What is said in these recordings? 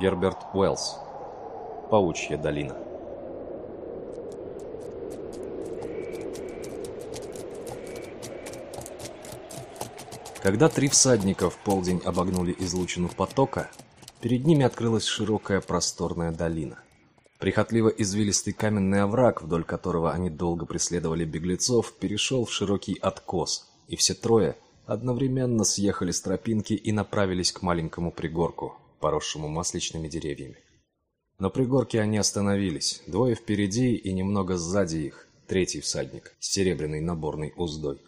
Герберт Уэллс. Паучья долина. Когда три всадника в полдень обогнули излучину потока, перед ними открылась широкая просторная долина. Прихотливо извилистый каменный овраг, вдоль которого они долго преследовали беглецов, перешел в широкий откос, и все трое одновременно съехали с тропинки и направились к маленькому пригорку, поросшему масличными деревьями. На пригорке они остановились, двое впереди и немного сзади их, третий всадник с серебряной наборной уздой.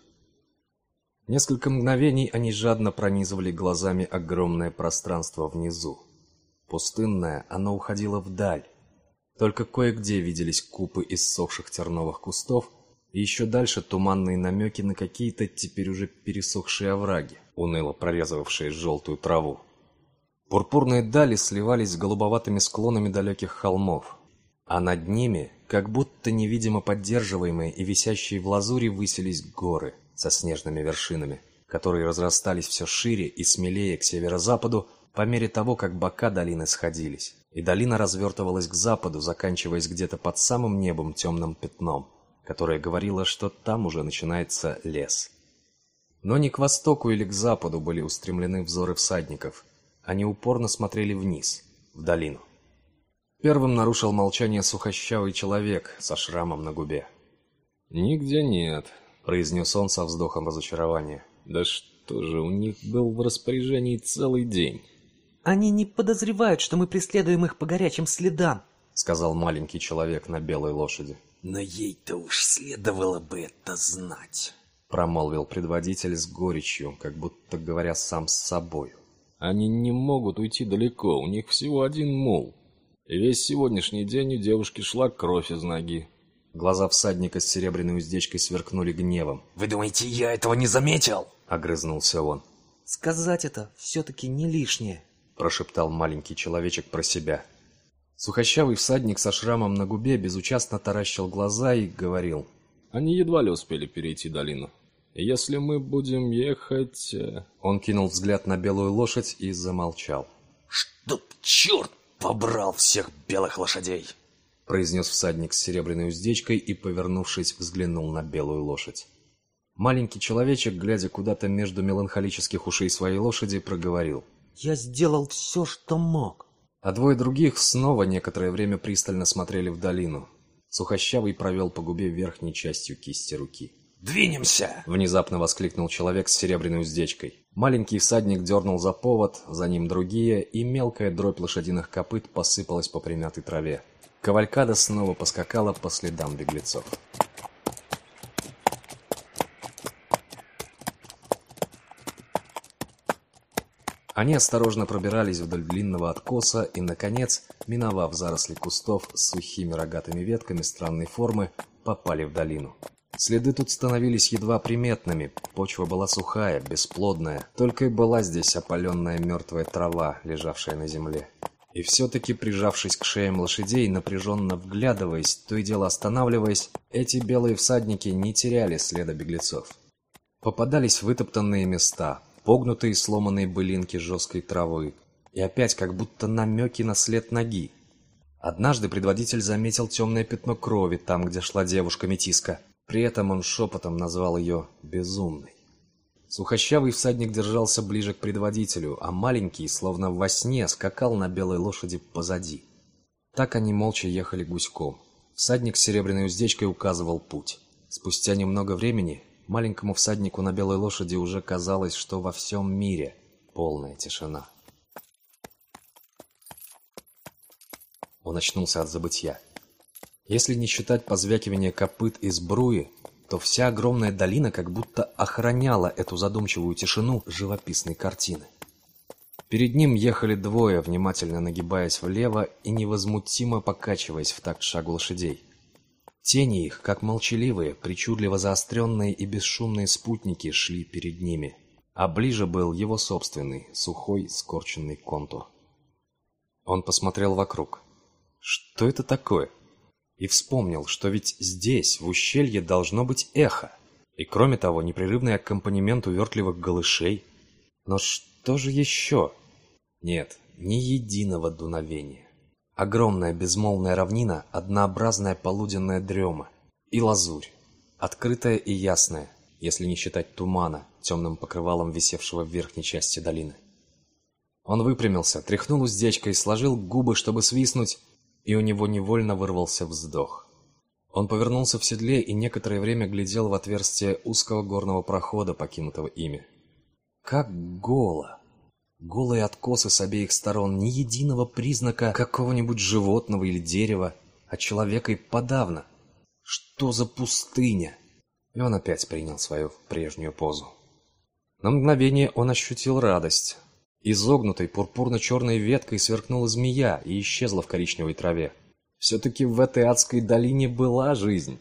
Несколько мгновений они жадно пронизывали глазами огромное пространство внизу. Пустынное, оно уходило вдаль. Только кое-где виделись купы иссохших терновых кустов, и еще дальше туманные намеки на какие-то теперь уже пересохшие овраги, уныло прорезывавшие желтую траву. Пурпурные дали сливались с голубоватыми склонами далеких холмов, а над ними, как будто невидимо поддерживаемые и висящие в лазури, высились горы – со снежными вершинами, которые разрастались все шире и смелее к северо-западу по мере того, как бока долины сходились, и долина развертывалась к западу, заканчиваясь где-то под самым небом темным пятном, которое говорило, что там уже начинается лес. Но не к востоку или к западу были устремлены взоры всадников, они упорно смотрели вниз, в долину. Первым нарушил молчание сухощавый человек со шрамом на губе. «Нигде нет», произнес он со вздохом разочарования. Да что же, у них был в распоряжении целый день. Они не подозревают, что мы преследуем их по горячим следам, сказал маленький человек на белой лошади. Но ей-то уж следовало бы это знать, промолвил предводитель с горечью, как будто говоря сам с собой. Они не могут уйти далеко, у них всего один мул. И весь сегодняшний день у девушки шла кровь из ноги. Глаза всадника с серебряной уздечкой сверкнули гневом. «Вы думаете, я этого не заметил?» — огрызнулся он. «Сказать это все-таки не лишнее», — прошептал маленький человечек про себя. Сухощавый всадник со шрамом на губе безучастно таращил глаза и говорил. «Они едва ли успели перейти долину. Если мы будем ехать...» э, Он кинул взгляд на белую лошадь и замолчал. «Чтоб черт побрал всех белых лошадей!» произнес всадник с серебряной уздечкой и, повернувшись, взглянул на белую лошадь. Маленький человечек, глядя куда-то между меланхолических ушей своей лошади, проговорил. «Я сделал все, что мог». А двое других снова некоторое время пристально смотрели в долину. Сухощавый провел по губе верхней частью кисти руки. «Двинемся!» — внезапно воскликнул человек с серебряной уздечкой. Маленький всадник дернул за повод, за ним другие, и мелкая дробь лошадиных копыт посыпалась по примятой траве. Кавалькада снова поскакала по следам беглецов. Они осторожно пробирались вдоль длинного откоса и, наконец, миновав заросли кустов с сухими рогатыми ветками странной формы, попали в долину. Следы тут становились едва приметными, почва была сухая, бесплодная, только и была здесь опаленная мертвая трава, лежавшая на земле. И все-таки, прижавшись к шеям лошадей, напряженно вглядываясь, то и дело останавливаясь, эти белые всадники не теряли следа беглецов. Попадались вытоптанные места, погнутые сломанные былинки жесткой травы, и опять как будто намеки на след ноги. Однажды предводитель заметил темное пятно крови там, где шла девушка-метиска. При этом он шепотом назвал ее «безумной». Сухощавый всадник держался ближе к предводителю, а маленький, словно во сне, скакал на белой лошади позади. Так они молча ехали гуськом. Всадник с серебряной уздечкой указывал путь. Спустя немного времени маленькому всаднику на белой лошади уже казалось, что во всем мире полная тишина. Он очнулся от забытья. Если не считать позвякивания копыт из бруи, то вся огромная долина как будто охраняла эту задумчивую тишину живописной картины. Перед ним ехали двое, внимательно нагибаясь влево и невозмутимо покачиваясь в такт шагу лошадей. Тени их, как молчаливые, причудливо заостренные и бесшумные спутники, шли перед ними, а ближе был его собственный, сухой, скорченный контур. Он посмотрел вокруг. Что это такое? И вспомнил, что ведь здесь, в ущелье, должно быть эхо. И кроме того, непрерывный аккомпанемент увертливых голышей. Но что же еще? Нет, ни единого дуновения. Огромная безмолвная равнина, однообразная полуденная дрема и лазурь, открытая и ясная, если не считать тумана, темным покрывалом висевшего в верхней части долины. Он выпрямился, тряхнул уздечкой, сложил губы, чтобы свистнуть, и у него невольно вырвался вздох. Он повернулся в седле и некоторое время глядел в отверстие узкого горного прохода, покинутого ими. Как голо! Голые откосы с обеих сторон, ни единого признака какого-нибудь животного или дерева, а человека и подавно. Что за пустыня? И он опять принял свою прежнюю позу. На мгновение он ощутил радость. Изогнутой пурпурно-черной веткой сверкнула змея и исчезла в коричневой траве. Все-таки в этой адской долине была жизнь.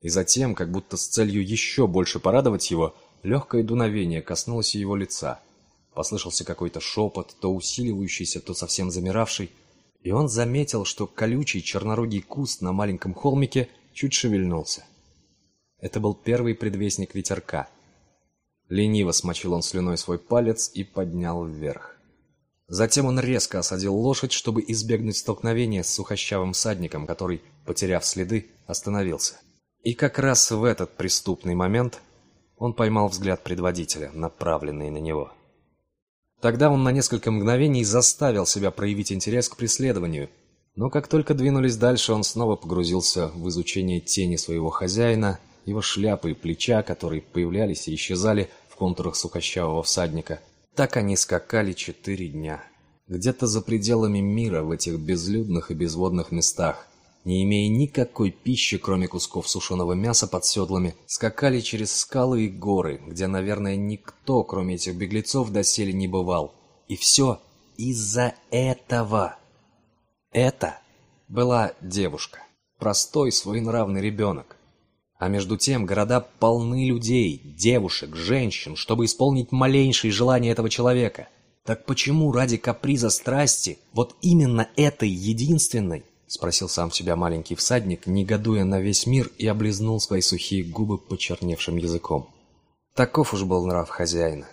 И затем, как будто с целью еще больше порадовать его, легкое дуновение коснулось его лица. Послышался какой-то шепот, то усиливающийся, то совсем замиравший, и он заметил, что колючий чернорогий куст на маленьком холмике чуть шевельнулся. Это был первый предвестник ветерка. Лениво смочил он слюной свой палец и поднял вверх. Затем он резко осадил лошадь, чтобы избегнуть столкновения с сухощавым садником, который, потеряв следы, остановился. И как раз в этот преступный момент он поймал взгляд предводителя, направленный на него. Тогда он на несколько мгновений заставил себя проявить интерес к преследованию, но как только двинулись дальше, он снова погрузился в изучение тени своего хозяина, его шляпы и плеча, которые появлялись и исчезали в контурах сухощавого всадника – так они скакали четыре дня. Где-то за пределами мира, в этих безлюдных и безводных местах, не имея никакой пищи, кроме кусков сушеного мяса под седлами, скакали через скалы и горы, где, наверное, никто, кроме этих беглецов, доселе не бывал. И все из-за этого. Это была девушка, простой своенравный ребенок, а между тем города полны людей, девушек, женщин, чтобы исполнить малейшие желания этого человека. Так почему ради каприза страсти, вот именно этой единственной, спросил сам себя маленький всадник, негодуя на весь мир и облизнул свои сухие губы почерневшим языком. Таков уж был нрав хозяина.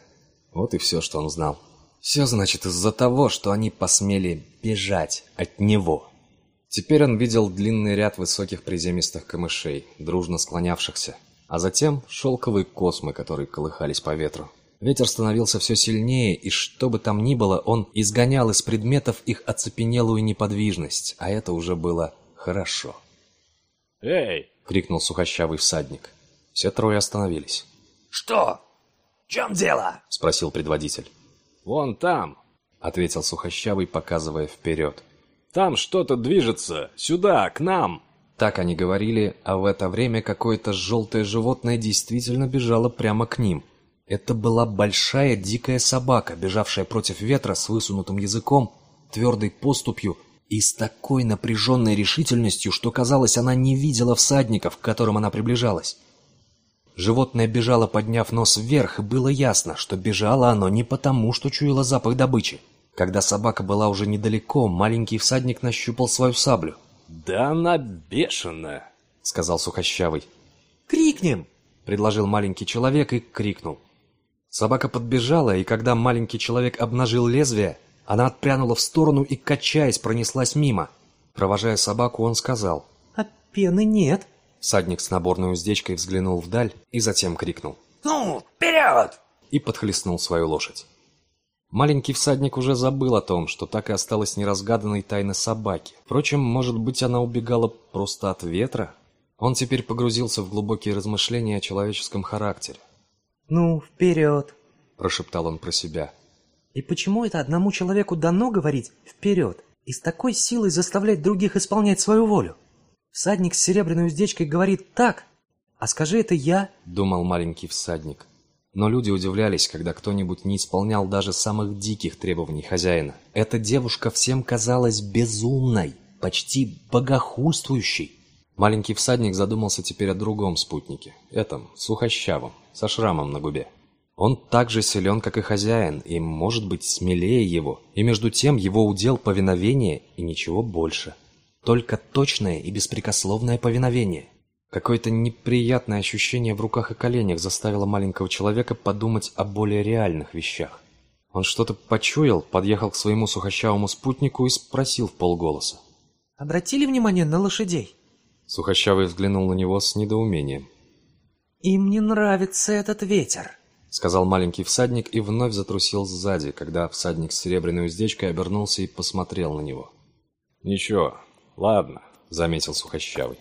Вот и все, что он знал. Все, значит, из-за того, что они посмели бежать от него. Теперь он видел длинный ряд высоких приземистых камышей, дружно склонявшихся, а затем шелковые космы, которые колыхались по ветру. Ветер становился все сильнее, и что бы там ни было, он изгонял из предметов их оцепенелую неподвижность, а это уже было хорошо. «Эй!» — крикнул сухощавый всадник. Все трое остановились. «Что? В чем дело?» — спросил предводитель. «Вон там!» — ответил сухощавый, показывая вперед. Там что-то движется! Сюда, к нам!» Так они говорили, а в это время какое-то желтое животное действительно бежало прямо к ним. Это была большая дикая собака, бежавшая против ветра с высунутым языком, твердой поступью и с такой напряженной решительностью, что казалось, она не видела всадников, к которым она приближалась. Животное бежало, подняв нос вверх, и было ясно, что бежало оно не потому, что чуяло запах добычи. Когда собака была уже недалеко, маленький всадник нащупал свою саблю. «Да она бешеная!» — сказал Сухощавый. «Крикнем!» — предложил маленький человек и крикнул. Собака подбежала, и когда маленький человек обнажил лезвие, она отпрянула в сторону и, качаясь, пронеслась мимо. Провожая собаку, он сказал. «А пены нет!» Всадник с наборной уздечкой взглянул вдаль и затем крикнул. «Ну, вперед!» и подхлестнул свою лошадь. Маленький всадник уже забыл о том, что так и осталась неразгаданной тайна собаки. Впрочем, может быть, она убегала просто от ветра? Он теперь погрузился в глубокие размышления о человеческом характере. «Ну, вперед!» – прошептал он про себя. «И почему это одному человеку дано говорить «вперед» и с такой силой заставлять других исполнять свою волю? Всадник с серебряной уздечкой говорит «так», а скажи это я?» – думал маленький всадник. Но люди удивлялись, когда кто-нибудь не исполнял даже самых диких требований хозяина. Эта девушка всем казалась безумной, почти богохульствующей. Маленький всадник задумался теперь о другом спутнике, этом, сухощавом, со шрамом на губе. Он так же силен, как и хозяин, и, может быть, смелее его, и между тем его удел повиновение и ничего больше. Только точное и беспрекословное повиновение – Какое-то неприятное ощущение в руках и коленях заставило маленького человека подумать о более реальных вещах. Он что-то почуял, подъехал к своему сухощавому спутнику и спросил в полголоса. Обратили внимание на лошадей? Сухощавый взглянул на него с недоумением. Им не нравится этот ветер. Сказал маленький всадник и вновь затрусил сзади, когда всадник с серебряной уздечкой обернулся и посмотрел на него. «Ничего, ладно», — заметил Сухощавый.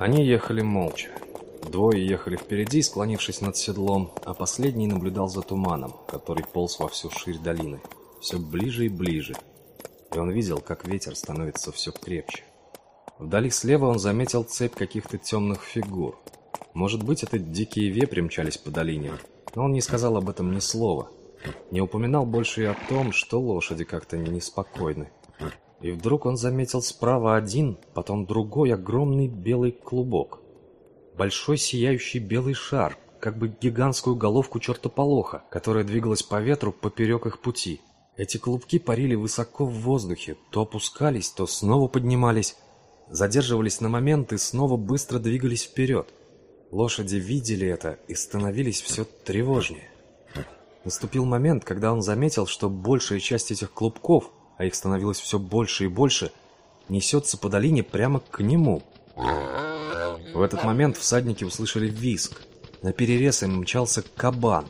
Они ехали молча. Двое ехали впереди, склонившись над седлом, а последний наблюдал за туманом, который полз во всю ширь долины, все ближе и ближе. И он видел, как ветер становится все крепче. Вдали слева он заметил цепь каких-то темных фигур. Может быть, это дикие вепри мчались по долине, но он не сказал об этом ни слова. Не упоминал больше и о том, что лошади как-то неспокойны. И вдруг он заметил справа один, потом другой огромный белый клубок. Большой сияющий белый шар, как бы гигантскую головку чертополоха, которая двигалась по ветру поперек их пути. Эти клубки парили высоко в воздухе, то опускались, то снова поднимались, задерживались на момент и снова быстро двигались вперед. Лошади видели это и становились все тревожнее. Наступил момент, когда он заметил, что большая часть этих клубков а их становилось все больше и больше, несется по долине прямо к нему. В этот момент всадники услышали визг. На перерез им мчался кабан.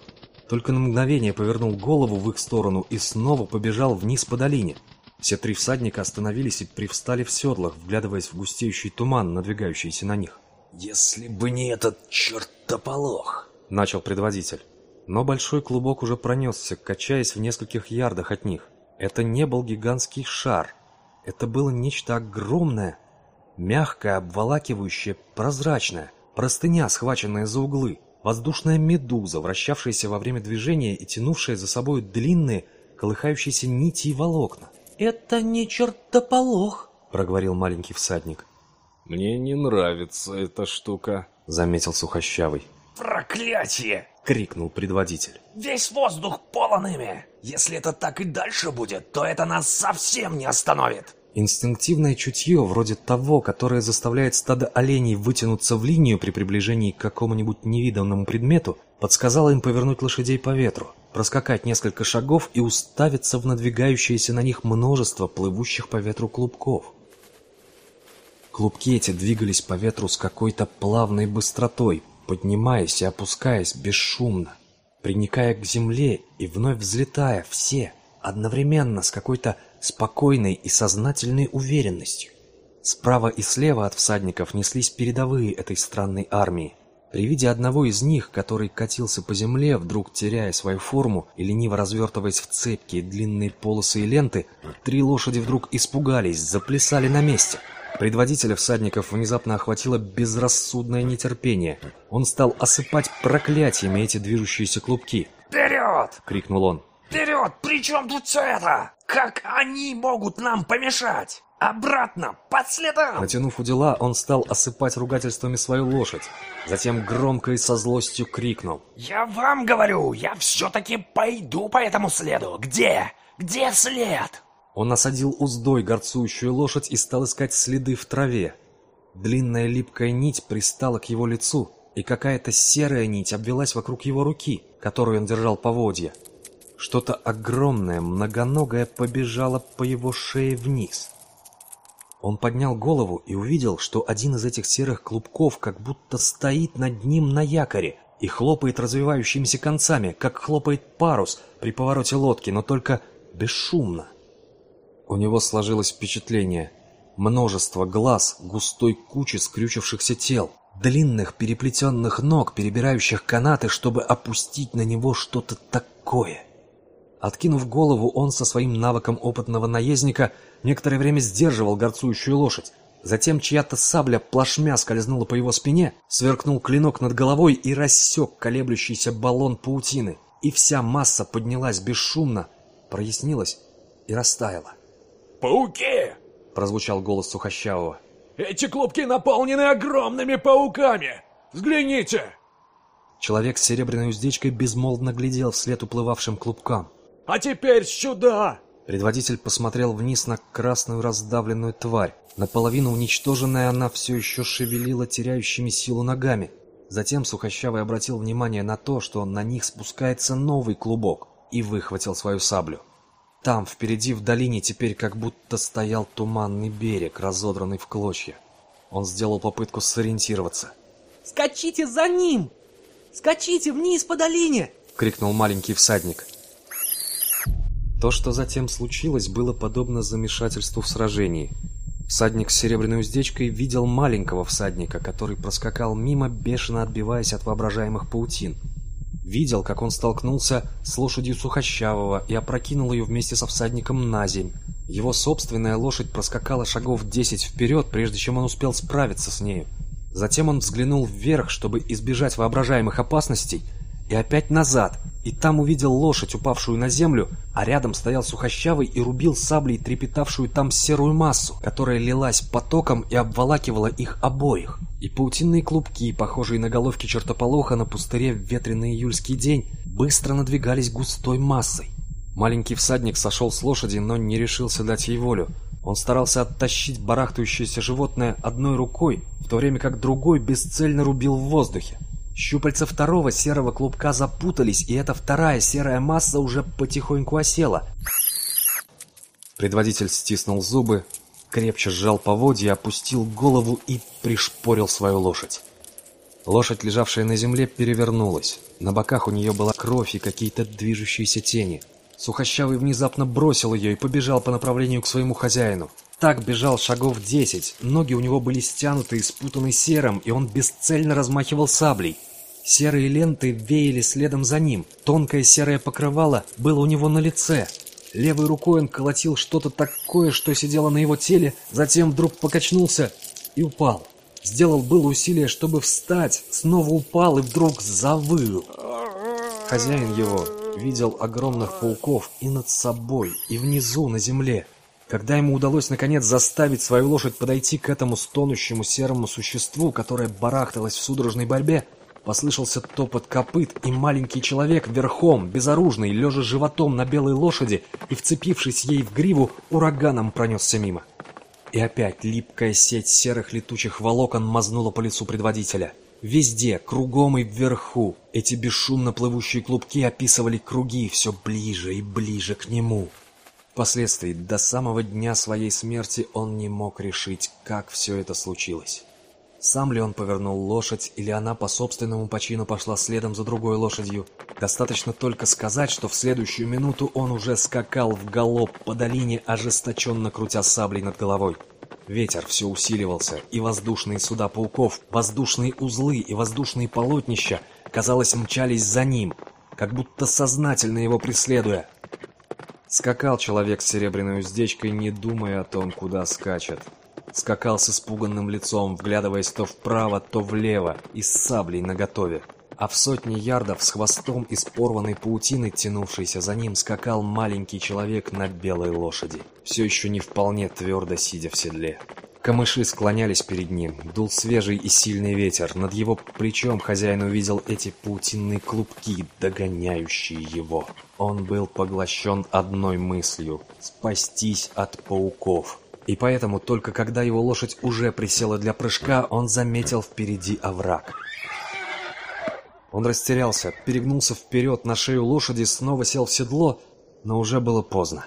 Только на мгновение повернул голову в их сторону и снова побежал вниз по долине. Все три всадника остановились и привстали в седлах, вглядываясь в густеющий туман, надвигающийся на них. «Если бы не этот чертополох!» — начал предводитель. Но большой клубок уже пронесся, качаясь в нескольких ярдах от них. Это не был гигантский шар. Это было нечто огромное, мягкое, обволакивающее, прозрачное, простыня, схваченная за углы, воздушная медуза, вращавшаяся во время движения и тянувшая за собой длинные, колыхающиеся нити и волокна. «Это не чертополох», — проговорил маленький всадник. «Мне не нравится эта штука», — заметил Сухощавый. «Проклятие!» — крикнул предводитель. «Весь воздух полон ими! Если это так и дальше будет, то это нас совсем не остановит!» Инстинктивное чутье, вроде того, которое заставляет стадо оленей вытянуться в линию при приближении к какому-нибудь невиданному предмету, подсказало им повернуть лошадей по ветру, проскакать несколько шагов и уставиться в надвигающееся на них множество плывущих по ветру клубков. Клубки эти двигались по ветру с какой-то плавной быстротой, поднимаясь и опускаясь бесшумно, приникая к земле и вновь взлетая все, одновременно с какой-то спокойной и сознательной уверенностью. Справа и слева от всадников неслись передовые этой странной армии. При виде одного из них, который катился по земле, вдруг теряя свою форму и лениво развертываясь в цепкие длинные полосы и ленты, три лошади вдруг испугались, заплясали на месте — Предводителя всадников внезапно охватило безрассудное нетерпение. Он стал осыпать проклятиями эти движущиеся клубки. «Вперед!» — крикнул он. «Вперед! При чем тут все это? Как они могут нам помешать? Обратно! Под следом!» Натянув удила, он стал осыпать ругательствами свою лошадь. Затем громко и со злостью крикнул. «Я вам говорю, я все-таки пойду по этому следу! Где? Где след?» Он осадил уздой горцующую лошадь и стал искать следы в траве. Длинная липкая нить пристала к его лицу, и какая-то серая нить обвелась вокруг его руки, которую он держал поводья. Что-то огромное, многоногое побежало по его шее вниз. Он поднял голову и увидел, что один из этих серых клубков как будто стоит над ним на якоре и хлопает развивающимися концами, как хлопает парус при повороте лодки, но только бесшумно. У него сложилось впечатление. Множество глаз, густой кучи скрючившихся тел, длинных переплетенных ног, перебирающих канаты, чтобы опустить на него что-то такое. Откинув голову, он со своим навыком опытного наездника некоторое время сдерживал горцующую лошадь. Затем чья-то сабля плашмя скользнула по его спине, сверкнул клинок над головой и рассек колеблющийся баллон паутины. И вся масса поднялась бесшумно, прояснилась и растаяла. «Пауки!» — прозвучал голос Сухощавого. «Эти клубки наполнены огромными пауками! Взгляните!» Человек с серебряной уздечкой безмолвно глядел вслед уплывавшим клубкам. «А теперь сюда!» Предводитель посмотрел вниз на красную раздавленную тварь. Наполовину уничтоженная она все еще шевелила теряющими силу ногами. Затем Сухощавый обратил внимание на то, что на них спускается новый клубок, и выхватил свою саблю. Там, впереди в долине, теперь как будто стоял туманный берег, разодранный в клочья. Он сделал попытку сориентироваться. «Скачите за ним! Скачите вниз по долине!» — крикнул маленький всадник. То, что затем случилось, было подобно замешательству в сражении. Всадник с серебряной уздечкой видел маленького всадника, который проскакал мимо, бешено отбиваясь от воображаемых паутин. Видел, как он столкнулся с лошадью Сухощавого и опрокинул ее вместе со всадником на земь. Его собственная лошадь проскакала шагов десять вперед, прежде чем он успел справиться с нею. Затем он взглянул вверх, чтобы избежать воображаемых опасностей, и опять назад, и там увидел лошадь, упавшую на землю, а рядом стоял сухощавый и рубил саблей трепетавшую там серую массу, которая лилась потоком и обволакивала их обоих. И паутинные клубки, похожие на головки чертополоха на пустыре в ветреный июльский день, быстро надвигались густой массой. Маленький всадник сошел с лошади, но не решился дать ей волю. Он старался оттащить барахтающееся животное одной рукой, в то время как другой бесцельно рубил в воздухе. Щупальца второго серого клубка запутались, и эта вторая серая масса уже потихоньку осела. Предводитель стиснул зубы, крепче сжал поводья, опустил голову и пришпорил свою лошадь. Лошадь, лежавшая на земле, перевернулась. На боках у нее была кровь и какие-то движущиеся тени. Сухощавый внезапно бросил ее и побежал по направлению к своему хозяину. Так бежал шагов десять, ноги у него были стянуты и спутаны серым, и он бесцельно размахивал саблей. Серые ленты веяли следом за ним. Тонкое серое покрывало было у него на лице. Левой рукой он колотил что-то такое, что сидело на его теле, затем вдруг покачнулся и упал. Сделал было усилие, чтобы встать, снова упал и вдруг завыл. Хозяин его видел огромных пауков и над собой, и внизу на земле. Когда ему удалось наконец заставить свою лошадь подойти к этому стонущему серому существу, которое барахталось в судорожной борьбе, Послышался топот копыт, и маленький человек верхом, безоружный, лежа животом на белой лошади и вцепившись ей в гриву, ураганом пронесся мимо. И опять липкая сеть серых летучих волокон мазнула по лицу предводителя. Везде, кругом и вверху, эти бесшумно плывущие клубки описывали круги все ближе и ближе к нему. Впоследствии, до самого дня своей смерти, он не мог решить, как все это случилось. Сам ли он повернул лошадь, или она по собственному почину пошла следом за другой лошадью? Достаточно только сказать, что в следующую минуту он уже скакал в галоп по долине, ожесточенно крутя саблей над головой. Ветер все усиливался, и воздушные суда пауков, воздушные узлы и воздушные полотнища, казалось, мчались за ним, как будто сознательно его преследуя. Скакал человек с серебряной уздечкой, не думая о том, куда скачет скакал с испуганным лицом, вглядываясь то вправо, то влево, и с саблей наготове. А в сотни ярдов с хвостом из порванной паутины, тянувшейся за ним, скакал маленький человек на белой лошади, все еще не вполне твердо сидя в седле. Камыши склонялись перед ним, дул свежий и сильный ветер. Над его плечом хозяин увидел эти паутинные клубки, догоняющие его. Он был поглощен одной мыслью — спастись от пауков. И поэтому только когда его лошадь уже присела для прыжка, он заметил впереди овраг. Он растерялся, перегнулся вперед на шею лошади, снова сел в седло, но уже было поздно.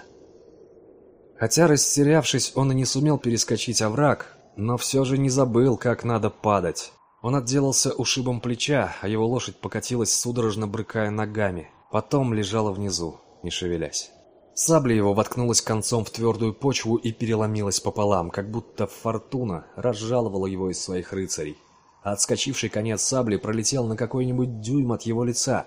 Хотя, растерявшись, он и не сумел перескочить овраг, но все же не забыл, как надо падать. Он отделался ушибом плеча, а его лошадь покатилась, судорожно брыкая ногами. Потом лежала внизу, не шевелясь. Сабля его воткнулась концом в твердую почву и переломилась пополам, как будто фортуна разжаловала его из своих рыцарей. А отскочивший конец сабли пролетел на какой-нибудь дюйм от его лица.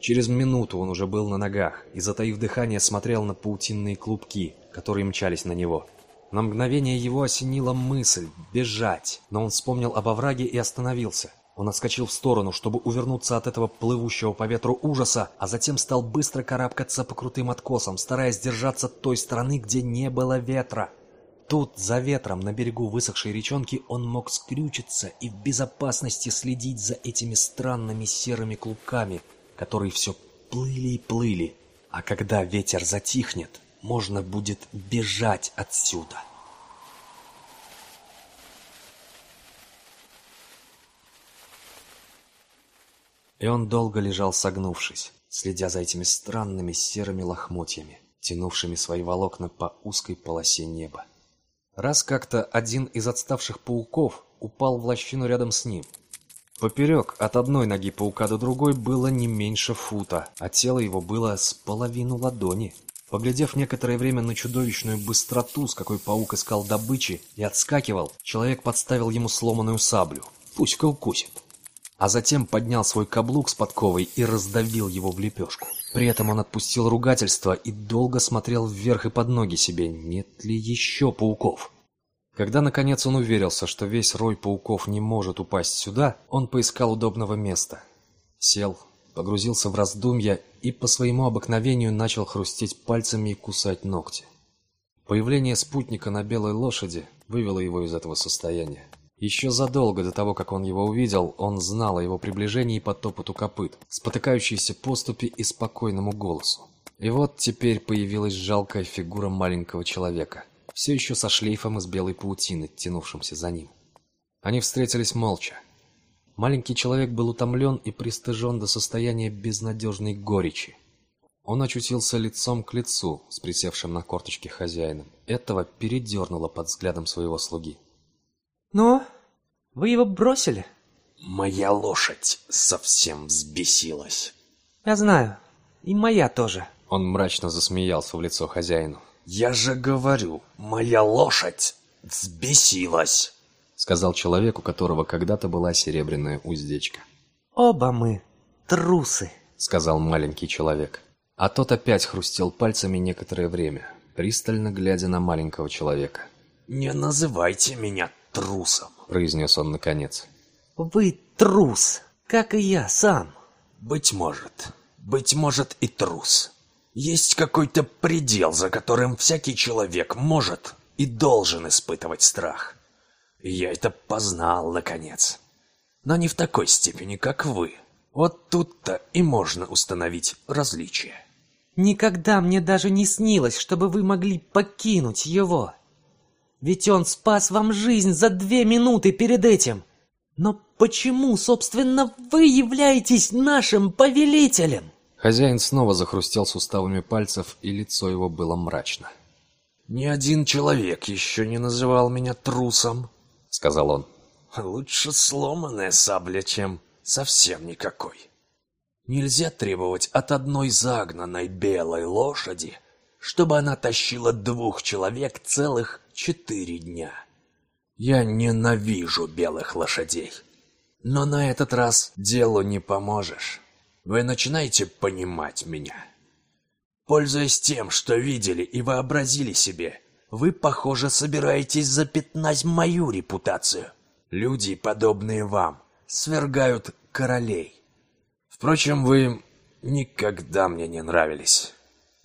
Через минуту он уже был на ногах и, затаив дыхание, смотрел на паутинные клубки, которые мчались на него. На мгновение его осенила мысль — бежать, но он вспомнил об овраге и остановился. Он отскочил в сторону, чтобы увернуться от этого плывущего по ветру ужаса, а затем стал быстро карабкаться по крутым откосам, стараясь держаться той стороны, где не было ветра. Тут, за ветром, на берегу высохшей речонки, он мог скрючиться и в безопасности следить за этими странными серыми клубками, которые все плыли и плыли. А когда ветер затихнет, можно будет бежать отсюда. И он долго лежал согнувшись, следя за этими странными серыми лохмотьями, тянувшими свои волокна по узкой полосе неба. Раз как-то один из отставших пауков упал в лощину рядом с ним. Поперек от одной ноги паука до другой было не меньше фута, а тело его было с половину ладони. Поглядев некоторое время на чудовищную быстроту, с какой паук искал добычи и отскакивал, человек подставил ему сломанную саблю. Пусть-ка укусит. А затем поднял свой каблук с подковой и раздавил его в лепешку. При этом он отпустил ругательство и долго смотрел вверх и под ноги себе, нет ли еще пауков. Когда наконец он уверился, что весь рой пауков не может упасть сюда, он поискал удобного места. Сел, погрузился в раздумья и по своему обыкновению начал хрустеть пальцами и кусать ногти. Появление спутника на белой лошади вывело его из этого состояния. Еще задолго до того, как он его увидел, он знал о его приближении по топоту копыт, спотыкающейся поступи и спокойному голосу. И вот теперь появилась жалкая фигура маленького человека, все еще со шлейфом из белой паутины, тянувшимся за ним. Они встретились молча. Маленький человек был утомлен и пристыжен до состояния безнадежной горечи. Он очутился лицом к лицу с присевшим на корточке хозяином. Этого передернуло под взглядом своего слуги. «Ну, вы его бросили?» Моя лошадь совсем взбесилась. «Я знаю. И моя тоже». Он мрачно засмеялся в лицо хозяину. Я же говорю, моя лошадь взбесилась. Сказал человек, у которого когда-то была серебряная уздечка. «Оба мы трусы», — сказал маленький человек. А тот опять хрустел пальцами некоторое время, пристально глядя на маленького человека. «Не называйте меня трусом», — произнес он наконец. «Вы трус, как и я сам». «Быть может, быть может и трус. Есть какой-то предел, за которым всякий человек может и должен испытывать страх. И я это познал, наконец. Но не в такой степени, как вы. Вот тут-то и можно установить различие. Никогда мне даже не снилось, чтобы вы могли покинуть его. Ведь он спас вам жизнь за две минуты перед этим. Но почему, собственно, вы являетесь нашим повелителем? Хозяин снова захрустел суставами пальцев, и лицо его было мрачно. «Ни один человек еще не называл меня трусом», — сказал он. «Лучше сломанная сабля, чем совсем никакой. Нельзя требовать от одной загнанной белой лошади, чтобы она тащила двух человек целых четыре дня. Я ненавижу белых лошадей. Но на этот раз делу не поможешь. Вы начинаете понимать меня. Пользуясь тем, что видели и вообразили себе, вы, похоже, собираетесь запятнать мою репутацию. Люди, подобные вам, свергают королей. Впрочем, вы никогда мне не нравились.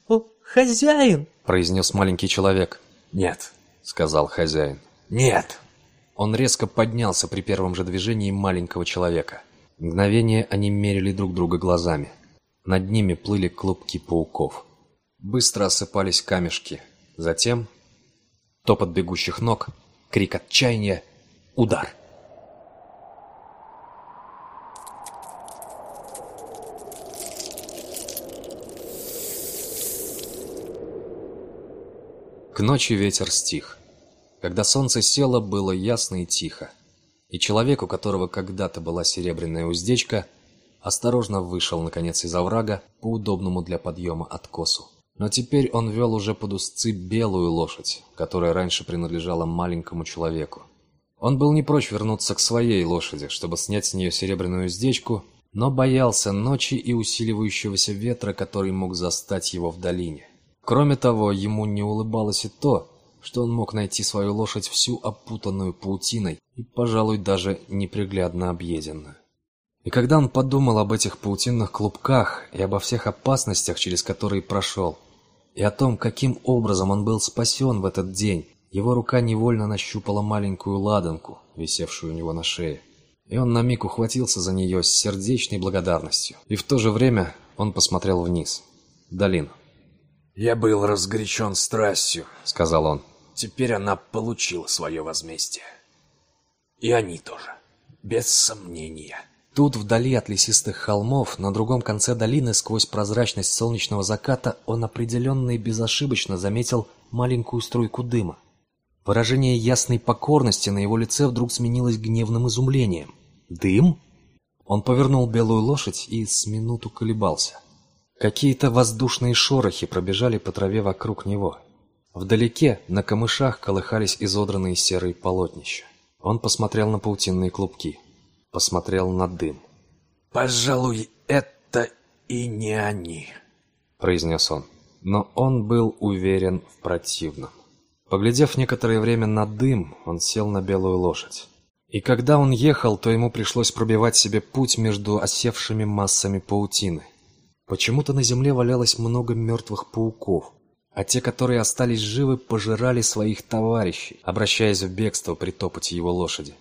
«О, хозяин!» — произнес маленький человек. «Нет», — сказал хозяин. «нет». Он резко поднялся при первом же движении маленького человека. Мгновение они мерили друг друга глазами. Над ними плыли клубки пауков. Быстро осыпались камешки. Затем топот бегущих ног, крик отчаяния, удар. К ночи ветер стих. Когда солнце село, было ясно и тихо и человек, у которого когда-то была серебряная уздечка, осторожно вышел, наконец, из оврага по удобному для подъема откосу. Но теперь он вел уже под узцы белую лошадь, которая раньше принадлежала маленькому человеку. Он был не прочь вернуться к своей лошади, чтобы снять с нее серебряную уздечку, но боялся ночи и усиливающегося ветра, который мог застать его в долине. Кроме того, ему не улыбалось и то, что он мог найти свою лошадь всю опутанную паутиной и, пожалуй, даже неприглядно объеденную. И когда он подумал об этих паутинных клубках и обо всех опасностях, через которые прошел, и о том, каким образом он был спасен в этот день, его рука невольно нащупала маленькую ладанку, висевшую у него на шее. И он на миг ухватился за нее с сердечной благодарностью. И в то же время он посмотрел вниз, долину. «Я был разгорячен страстью», — сказал он. Теперь она получила свое возмездие. И они тоже, без сомнения. Тут, вдали от лесистых холмов, на другом конце долины, сквозь прозрачность солнечного заката, он определенно и безошибочно заметил маленькую струйку дыма. Выражение ясной покорности на его лице вдруг сменилось гневным изумлением. «Дым?» Он повернул белую лошадь и с минуту колебался. Какие-то воздушные шорохи пробежали по траве вокруг него. Вдалеке, на камышах, колыхались изодранные серые полотнища. Он посмотрел на паутинные клубки. Посмотрел на дым. «Пожалуй, это и не они», — произнес он. Но он был уверен в противном. Поглядев некоторое время на дым, он сел на белую лошадь. И когда он ехал, то ему пришлось пробивать себе путь между осевшими массами паутины. Почему-то на земле валялось много мертвых пауков, а те, которые остались живы, пожирали своих товарищей, обращаясь в бегство при топоте его лошади.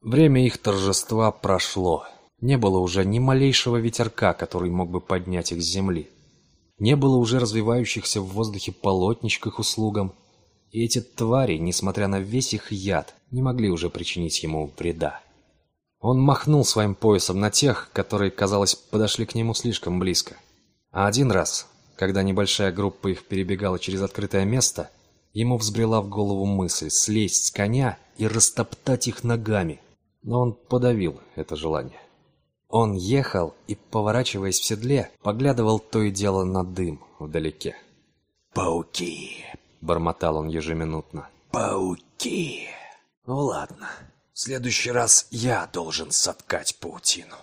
Время их торжества прошло. Не было уже ни малейшего ветерка, который мог бы поднять их с земли. Не было уже развивающихся в воздухе полотнищ к их услугам, и эти твари, несмотря на весь их яд, не могли уже причинить ему вреда. Он махнул своим поясом на тех, которые, казалось, подошли к нему слишком близко. А один раз, когда небольшая группа их перебегала через открытое место, ему взбрела в голову мысль слезть с коня и растоптать их ногами. Но он подавил это желание. Он ехал и, поворачиваясь в седле, поглядывал то и дело на дым вдалеке. «Пауки!» — бормотал он ежеминутно. «Пауки!» «Ну ладно, в следующий раз я должен соткать паутину».